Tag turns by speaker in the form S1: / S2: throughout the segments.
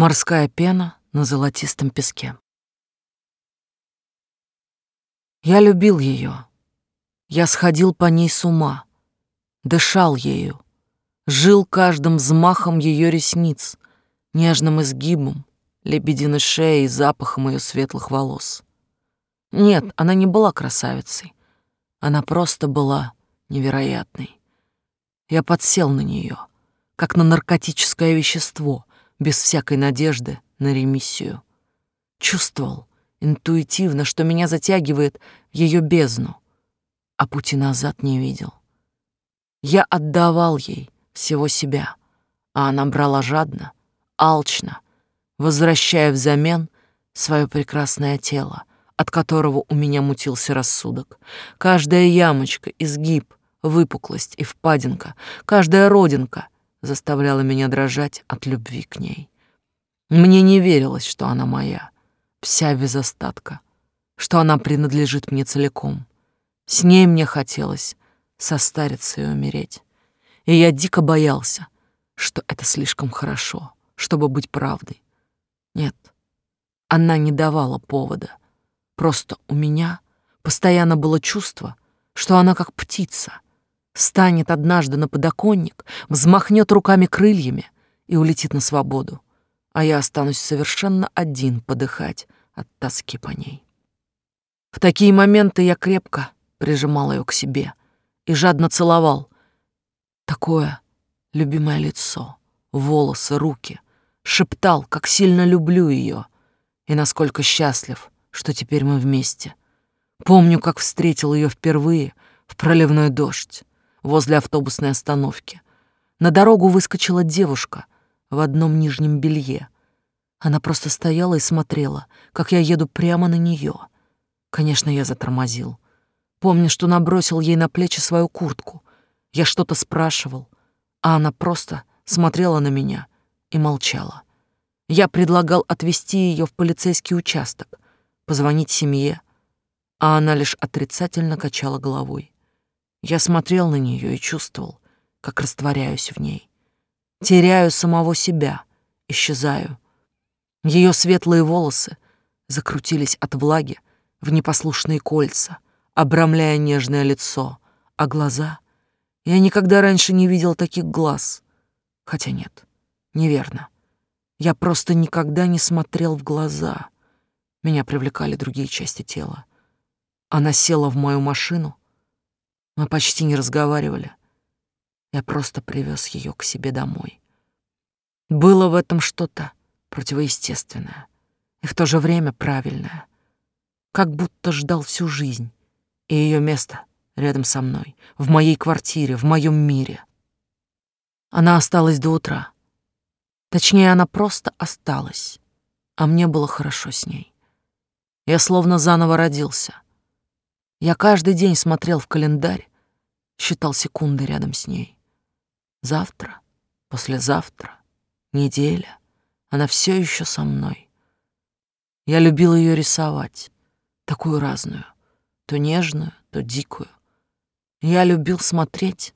S1: Морская пена на золотистом песке. Я любил ее. Я сходил по ней с ума, дышал ею, жил каждым взмахом ее ресниц, нежным изгибом, лебединой шеей и запахом ее светлых волос. Нет, она не была красавицей. Она просто была невероятной. Я подсел на нее, как на наркотическое вещество, без всякой надежды на ремиссию. Чувствовал интуитивно, что меня затягивает в ее бездну, а пути назад не видел. Я отдавал ей всего себя, а она брала жадно, алчно, возвращая взамен свое прекрасное тело, от которого у меня мутился рассудок. Каждая ямочка, изгиб, выпуклость и впадинка, каждая родинка заставляла меня дрожать от любви к ней. Мне не верилось, что она моя, вся без остатка, что она принадлежит мне целиком. С ней мне хотелось состариться и умереть. И я дико боялся, что это слишком хорошо, чтобы быть правдой. Нет, она не давала повода. Просто у меня постоянно было чувство, что она как птица, станет однажды на подоконник, взмахнет руками крыльями и улетит на свободу, а я останусь совершенно один подыхать от тоски по ней. В такие моменты я крепко прижимал ее к себе и жадно целовал. Такое любимое лицо, волосы, руки — шептал, как сильно люблю ее и насколько счастлив, что теперь мы вместе. Помню, как встретил ее впервые в проливной дождь возле автобусной остановки. На дорогу выскочила девушка в одном нижнем белье. Она просто стояла и смотрела, как я еду прямо на нее. Конечно, я затормозил. Помню, что набросил ей на плечи свою куртку. Я что-то спрашивал, а она просто смотрела на меня — и молчала. Я предлагал отвезти ее в полицейский участок, позвонить семье, а она лишь отрицательно качала головой. Я смотрел на нее и чувствовал, как растворяюсь в ней. Теряю самого себя, исчезаю. Ее светлые волосы закрутились от влаги в непослушные кольца, обрамляя нежное лицо, а глаза... Я никогда раньше не видел таких глаз. Хотя нет, Неверно. Я просто никогда не смотрел в глаза. Меня привлекали другие части тела. Она села в мою машину. Мы почти не разговаривали. Я просто привез ее к себе домой. Было в этом что-то противоестественное и в то же время правильное. Как будто ждал всю жизнь, и ее место рядом со мной, в моей квартире, в моем мире. Она осталась до утра. Точнее, она просто осталась, а мне было хорошо с ней. Я словно заново родился. Я каждый день смотрел в календарь, считал секунды рядом с ней. Завтра, послезавтра, неделя, она все еще со мной. Я любил ее рисовать, такую разную, то нежную, то дикую. Я любил смотреть,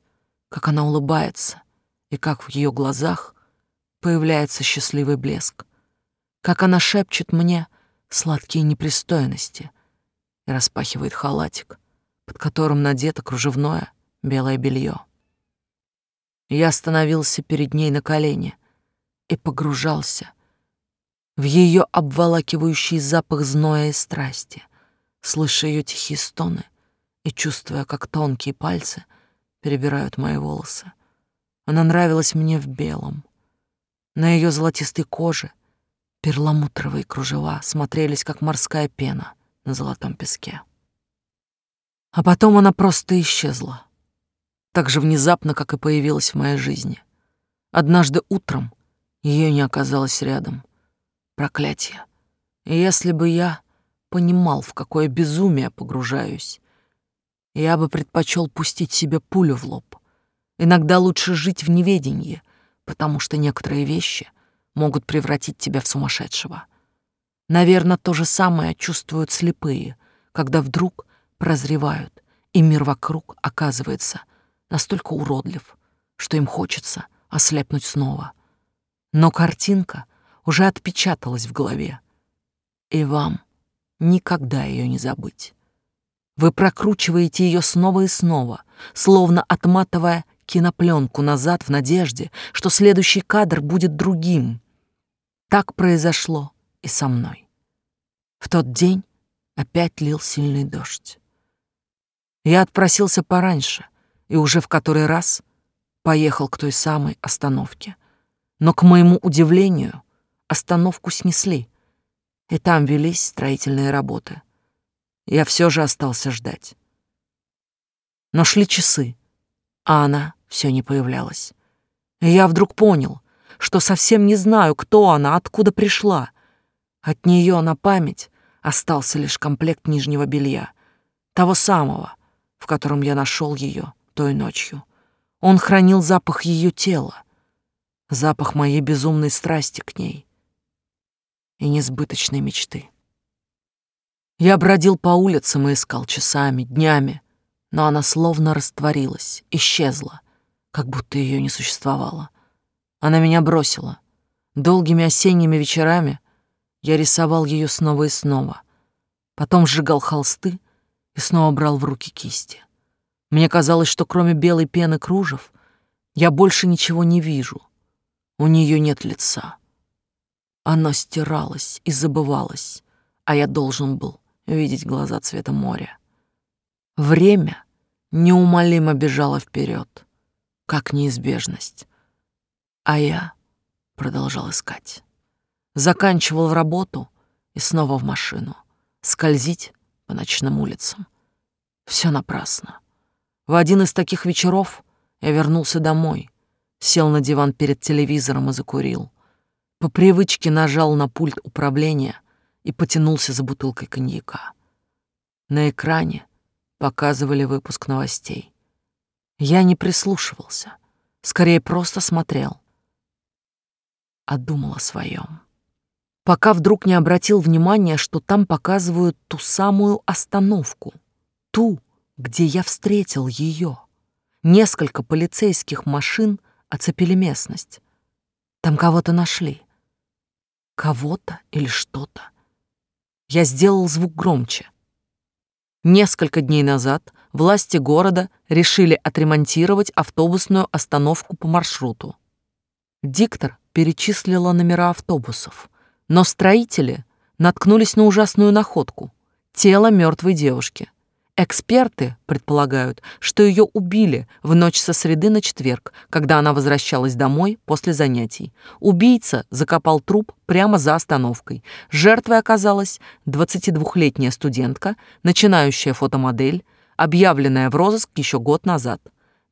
S1: как она улыбается, и как в ее глазах появляется счастливый блеск. Как она шепчет мне сладкие непристойности и распахивает халатик, под которым надето кружевное белое белье. Я остановился перед ней на колени и погружался в ее обволакивающий запах зноя и страсти, слыша ее тихие стоны и чувствуя, как тонкие пальцы перебирают мои волосы. Она нравилась мне в белом — на ее золотистой коже перламутровые кружева смотрелись, как морская пена на золотом песке. А потом она просто исчезла. Так же внезапно, как и появилась в моей жизни. Однажды утром ее не оказалось рядом. Проклятие. Если бы я понимал, в какое безумие погружаюсь, я бы предпочел пустить себе пулю в лоб. Иногда лучше жить в неведении — потому что некоторые вещи могут превратить тебя в сумасшедшего. Наверное, то же самое чувствуют слепые, когда вдруг прозревают, и мир вокруг оказывается настолько уродлив, что им хочется ослепнуть снова. Но картинка уже отпечаталась в голове. И вам никогда ее не забыть. Вы прокручиваете ее снова и снова, словно отматывая кинопленку назад в надежде, что следующий кадр будет другим. Так произошло и со мной. В тот день опять лил сильный дождь. Я отпросился пораньше и уже в который раз поехал к той самой остановке. Но, к моему удивлению, остановку снесли, и там велись строительные работы. Я все же остался ждать. Но шли часы, а она все не появлялась. И я вдруг понял, что совсем не знаю, кто она, откуда пришла. От нее на память остался лишь комплект нижнего белья, того самого, в котором я нашел ее той ночью. Он хранил запах ее тела, запах моей безумной страсти к ней и несбыточной мечты. Я бродил по улицам и искал часами, днями, но она словно растворилась, исчезла, как будто ее не существовало. Она меня бросила. Долгими осенними вечерами я рисовал ее снова и снова, потом сжигал холсты и снова брал в руки кисти. Мне казалось, что кроме белой пены кружев я больше ничего не вижу. У нее нет лица. Оно стиралось и забывалось, а я должен был видеть глаза цвета моря. Время неумолимо бежало вперед, как неизбежность. А я продолжал искать. Заканчивал работу и снова в машину. Скользить по ночным улицам. Все напрасно. В один из таких вечеров я вернулся домой, сел на диван перед телевизором и закурил. По привычке нажал на пульт управления и потянулся за бутылкой коньяка. На экране показывали выпуск новостей. Я не прислушивался, скорее просто смотрел. А думал о своем. Пока вдруг не обратил внимания, что там показывают ту самую остановку. Ту, где я встретил ее. Несколько полицейских машин оцепили местность. Там кого-то нашли. Кого-то или что-то. Я сделал звук громче. Несколько дней назад власти города решили отремонтировать автобусную остановку по маршруту. Диктор перечислила номера автобусов, но строители наткнулись на ужасную находку — тело мертвой девушки — Эксперты предполагают, что ее убили в ночь со среды на четверг, когда она возвращалась домой после занятий. Убийца закопал труп прямо за остановкой. Жертвой оказалась 22-летняя студентка, начинающая фотомодель, объявленная в розыск еще год назад.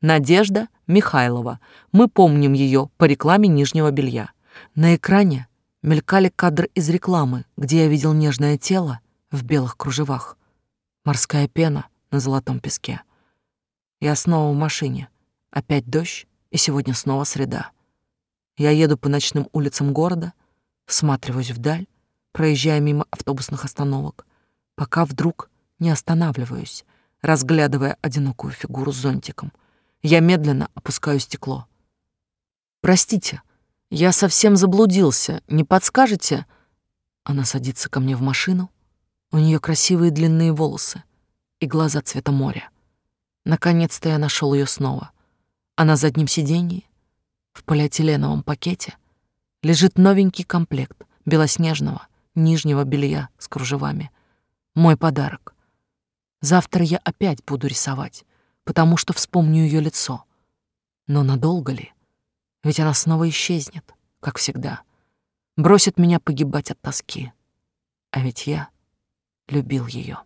S1: Надежда Михайлова. Мы помним ее по рекламе нижнего белья. На экране мелькали кадры из рекламы, где я видел нежное тело в белых кружевах. Морская пена на золотом песке. Я снова в машине. Опять дождь, и сегодня снова среда. Я еду по ночным улицам города, всматриваюсь вдаль, проезжая мимо автобусных остановок, пока вдруг не останавливаюсь, разглядывая одинокую фигуру с зонтиком. Я медленно опускаю стекло. «Простите, я совсем заблудился. Не подскажете?» Она садится ко мне в машину, у нее красивые длинные волосы и глаза цвета моря. Наконец-то я нашел ее снова. А на заднем сиденье, в полиэтиленовом пакете, лежит новенький комплект белоснежного нижнего белья с кружевами. Мой подарок. Завтра я опять буду рисовать, потому что вспомню ее лицо. Но надолго ли? Ведь она снова исчезнет, как всегда. Бросит меня погибать от тоски. А ведь я любил ее.